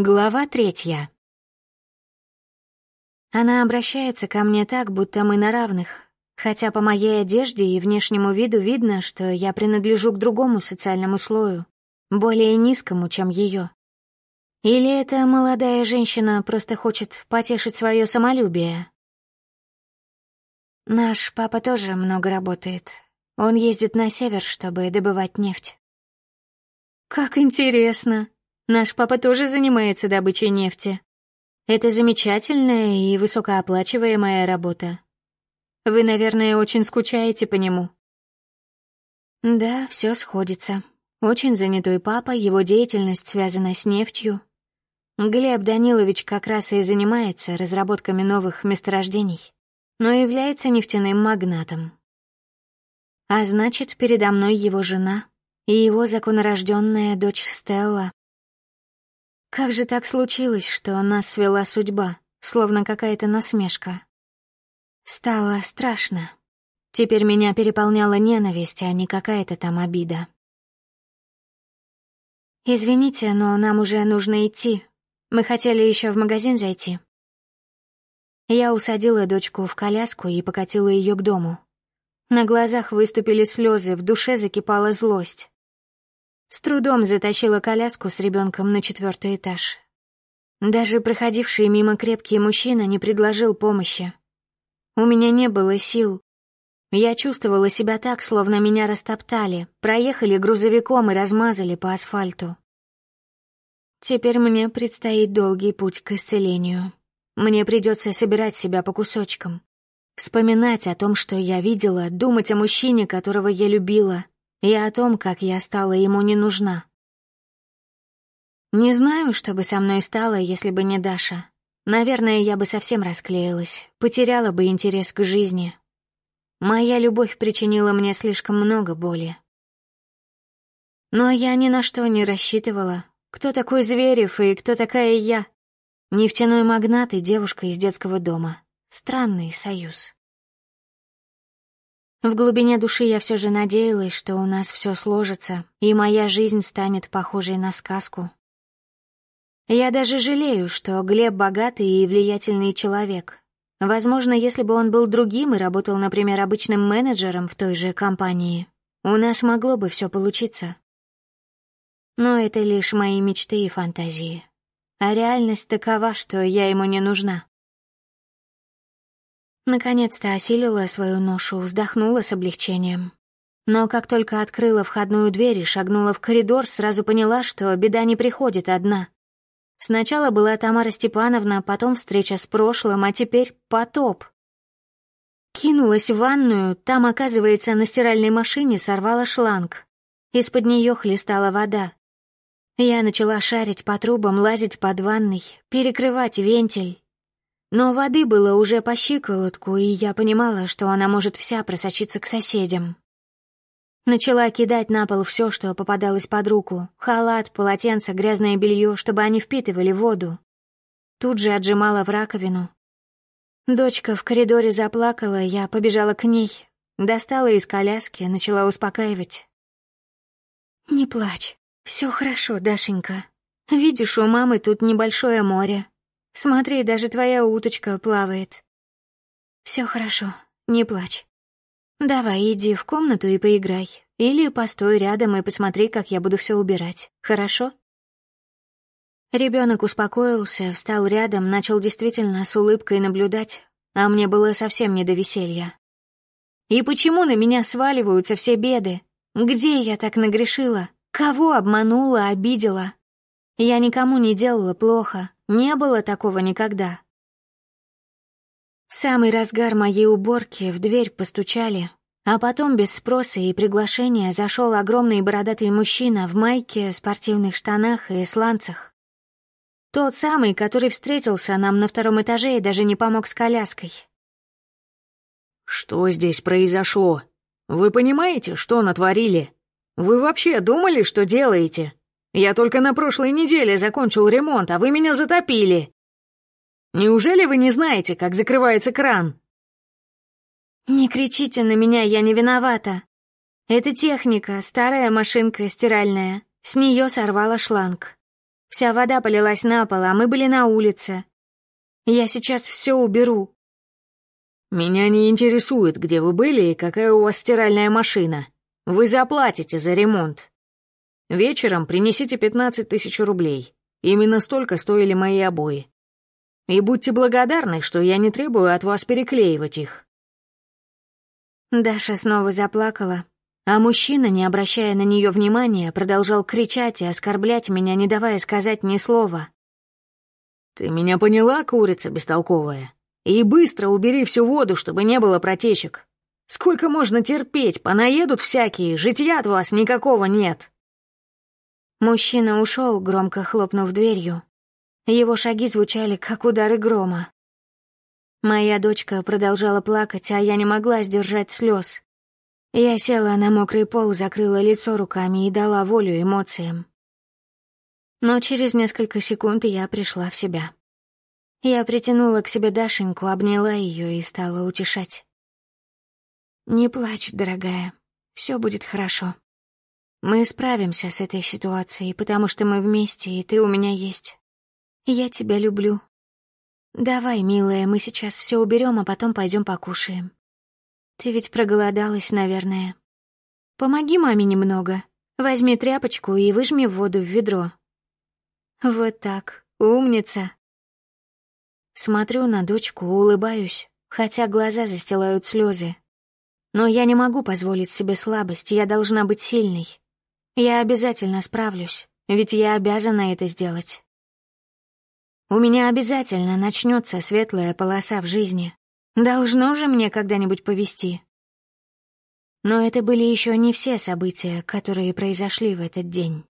Глава третья. Она обращается ко мне так, будто мы на равных, хотя по моей одежде и внешнему виду видно, что я принадлежу к другому социальному слою, более низкому, чем ее. Или эта молодая женщина просто хочет потешить свое самолюбие? Наш папа тоже много работает. Он ездит на север, чтобы добывать нефть. Как интересно. Наш папа тоже занимается добычей нефти. Это замечательная и высокооплачиваемая работа. Вы, наверное, очень скучаете по нему. Да, все сходится. Очень занятой папа, его деятельность связана с нефтью. Глеб Данилович как раз и занимается разработками новых месторождений, но является нефтяным магнатом. А значит, передо мной его жена и его законорожденная дочь Стелла. Как же так случилось, что нас свела судьба, словно какая-то насмешка? Стало страшно. Теперь меня переполняла ненависть, а не какая-то там обида. «Извините, но нам уже нужно идти. Мы хотели еще в магазин зайти». Я усадила дочку в коляску и покатила ее к дому. На глазах выступили слезы, в душе закипала злость. С трудом затащила коляску с ребенком на четвертый этаж. Даже проходивший мимо крепкий мужчина не предложил помощи. У меня не было сил. Я чувствовала себя так, словно меня растоптали, проехали грузовиком и размазали по асфальту. Теперь мне предстоит долгий путь к исцелению. Мне придется собирать себя по кусочкам. Вспоминать о том, что я видела, думать о мужчине, которого я любила, и о том, как я стала ему не нужна. Не знаю, что бы со мной стало, если бы не Даша. Наверное, я бы совсем расклеилась, потеряла бы интерес к жизни. Моя любовь причинила мне слишком много боли. Но я ни на что не рассчитывала. Кто такой Зверев и кто такая я? Нефтяной магнат и девушка из детского дома. Странный союз. В глубине души я все же надеялась, что у нас все сложится, и моя жизнь станет похожей на сказку. Я даже жалею, что Глеб богатый и влиятельный человек. Возможно, если бы он был другим и работал, например, обычным менеджером в той же компании, у нас могло бы все получиться. Но это лишь мои мечты и фантазии. А реальность такова, что я ему не нужна. Наконец-то осилила свою ношу, вздохнула с облегчением. Но как только открыла входную дверь и шагнула в коридор, сразу поняла, что беда не приходит одна. Сначала была Тамара Степановна, потом встреча с прошлым, а теперь потоп. Кинулась в ванную, там, оказывается, на стиральной машине сорвала шланг. Из-под нее хлестала вода. Я начала шарить по трубам, лазить под ванной, перекрывать вентиль, но воды было уже по щиколотку, и я понимала, что она может вся просочиться к соседям. Начала кидать на пол все, что попадалось под руку. Халат, полотенце, грязное белье, чтобы они впитывали воду. Тут же отжимала в раковину. Дочка в коридоре заплакала, я побежала к ней. Достала из коляски, начала успокаивать. «Не плачь. Все хорошо, Дашенька. Видишь, у мамы тут небольшое море. Смотри, даже твоя уточка плавает. Все хорошо, не плачь. Давай, иди в комнату и поиграй. Или постой рядом и посмотри, как я буду все убирать. Хорошо? Ребенок успокоился, встал рядом, начал действительно с улыбкой наблюдать, а мне было совсем не до веселья. И почему на меня сваливаются все беды? Где я так нагрешила? Кого обманула, обидела? Я никому не делала плохо, не было такого никогда. В самый разгар моей уборки в дверь постучали, а потом без спроса и приглашения зашел огромный бородатый мужчина в майке, спортивных штанах и сланцах. Тот самый, который встретился нам на втором этаже и даже не помог с коляской. «Что здесь произошло? Вы понимаете, что натворили? Вы вообще думали, что делаете?» Я только на прошлой неделе закончил ремонт, а вы меня затопили. Неужели вы не знаете, как закрывается кран?» «Не кричите на меня, я не виновата. Это техника, старая машинка стиральная. С нее сорвала шланг. Вся вода полилась на пол, а мы были на улице. Я сейчас все уберу». «Меня не интересует, где вы были и какая у вас стиральная машина. Вы заплатите за ремонт. Вечером принесите 15 тысяч рублей. Именно столько стоили мои обои. И будьте благодарны, что я не требую от вас переклеивать их». Даша снова заплакала, а мужчина, не обращая на нее внимания, продолжал кричать и оскорблять меня, не давая сказать ни слова. «Ты меня поняла, курица бестолковая? И быстро убери всю воду, чтобы не было протечек. Сколько можно терпеть, понаедут всякие, житья от вас никакого нет». Мужчина ушел, громко хлопнув дверью. Его шаги звучали, как удары грома. Моя дочка продолжала плакать, а я не могла сдержать слез. Я села на мокрый пол, закрыла лицо руками и дала волю эмоциям. Но через несколько секунд я пришла в себя. Я притянула к себе Дашеньку, обняла ее и стала утешать. «Не плачь, дорогая, все будет хорошо. Мы справимся с этой ситуацией, потому что мы вместе, и ты у меня есть. Я тебя люблю. Давай, милая, мы сейчас все уберем, а потом пойдем покушаем. Ты ведь проголодалась, наверное. Помоги маме немного. Возьми тряпочку и выжми воду в ведро. Вот так, умница. Смотрю на дочку, улыбаюсь, хотя глаза застилают слезы. Но я не могу позволить себе слабость, я должна быть сильной. Я обязательно справлюсь, ведь я обязана это сделать. У меня обязательно начнется светлая полоса в жизни. Должно же мне когда-нибудь повести. Но это были еще не все события, которые произошли в этот день.